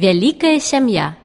Вялікая сям'я.